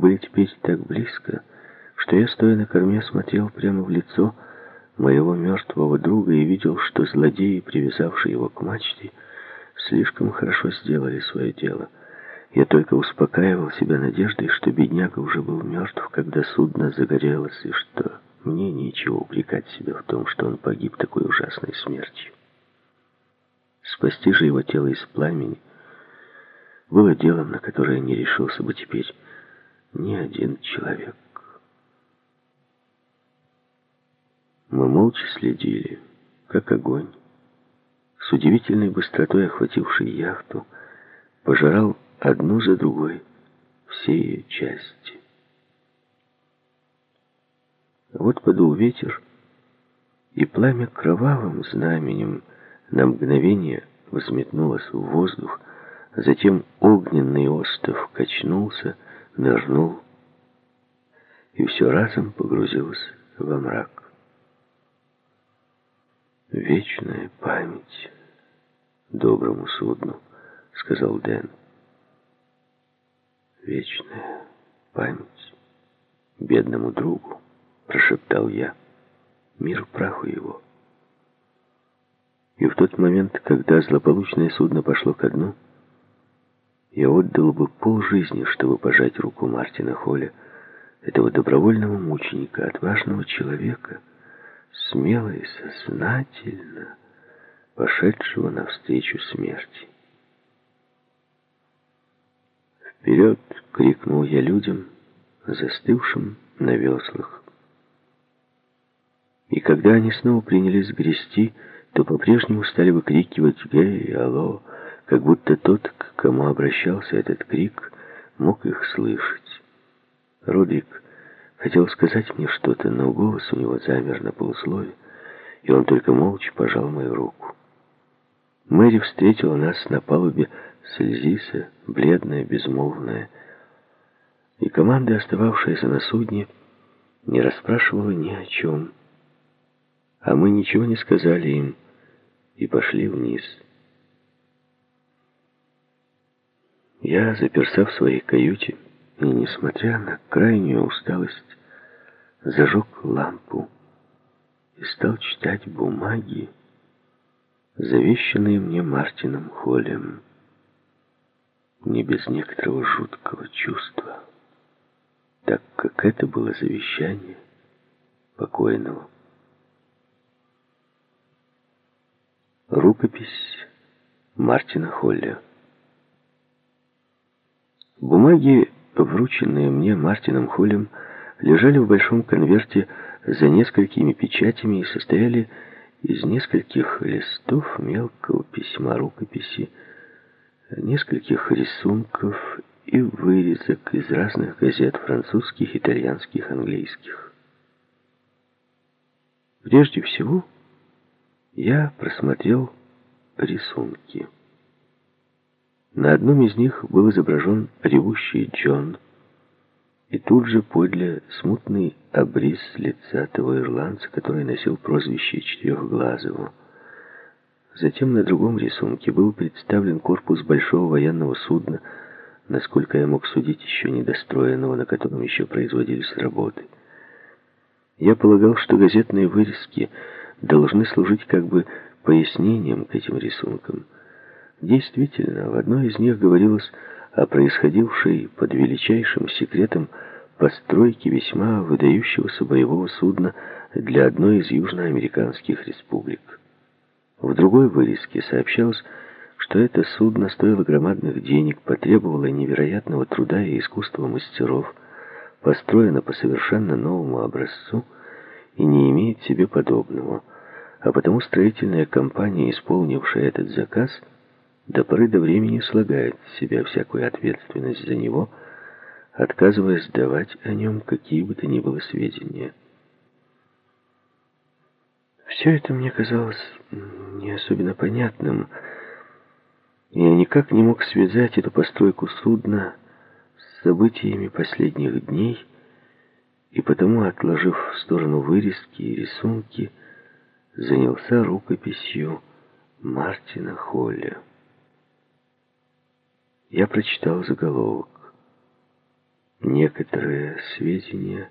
были теперь так близко, что я, стоя на корме, смотрел прямо в лицо моего мертвого друга и видел, что злодеи, привязавшие его к мачте, слишком хорошо сделали свое дело. Я только успокаивал себя надеждой, что бедняга уже был мертв, когда судно загорелось, и что мне нечего упрекать себя в том, что он погиб такой ужасной смертью. Спасти же его тело из пламени было делом, на которое не решился бы теперь ни один человек. Мы молча следили, как огонь, с удивительной быстротой охвативший яхту, пожирал одну за другой все ее части. Вот подул ветер, и пламя кровавым знаменем на мгновение взметнулось в воздух, затем огненный остов качнулся, нырнул, и все разом погрузилось во мрак. «Вечная память доброму судну», — сказал Дэн. «Вечная память бедному другу», — прошептал я. «Мир праху его». И в тот момент, когда злополучное судно пошло ко дну, я отдал бы полжизни, чтобы пожать руку Мартина Холля, этого добровольного мученика, отважного человека, смело и сознательно пошедшего навстречу смерти. «Вперед!» — крикнул я людям, застывшим на веслах. И когда они снова принялись грести, то по-прежнему стали выкрикивать «Гей! Алло!», как будто тот, к кому обращался этот крик, мог их слышать. Родрик хотел сказать мне что-то, но голос у него замер на полуслове, и он только молча пожал мою руку. Мэри встретила нас на палубе Сальзиса, бледная, безмолвная, и команда, остававшаяся на судне, не расспрашивала ни о чем, а мы ничего не сказали им и пошли вниз. Я заперся в своей каюте и, несмотря на крайнюю усталость, зажег лампу и стал читать бумаги, завещанные мне Мартином Холлем, не без некоторого жуткого чувства, так как это было завещание покойного. Рукопись Мартина Холля. Бумаги, врученные мне Мартином Холлем, лежали в большом конверте за несколькими печатями и состояли из нескольких листов мелкого письма рукописи, нескольких рисунков и вырезок из разных газет французских, итальянских, английских. Прежде всего, я просмотрел рисунки. На одном из них был изображен ревущий Джон, и тут же подле смутный обрис лица того ирландца, который носил прозвище Четырехглазого. Затем на другом рисунке был представлен корпус большого военного судна, насколько я мог судить, еще недостроенного, на котором еще производились работы. Я полагал, что газетные вырезки – должны служить как бы пояснением к этим рисункам. Действительно, в одной из них говорилось о происходившей под величайшим секретом постройке весьма выдающегося боевого судна для одной из южноамериканских республик. В другой вырезке сообщалось, что это судно стоило громадных денег, потребовало невероятного труда и искусства мастеров, построено по совершенно новому образцу и не имеет себе подобного – а потому строительная компания, исполнившая этот заказ, до поры до времени слагает с себя всякую ответственность за него, отказываясь давать о нем какие бы то ни было сведения. Все это мне казалось не особенно понятным. Я никак не мог связать эту постройку судна с событиями последних дней, и потому, отложив в сторону вырезки и рисунки, занялся рукописью Мартина Холля. Я прочитал заголовок. некоторые сведения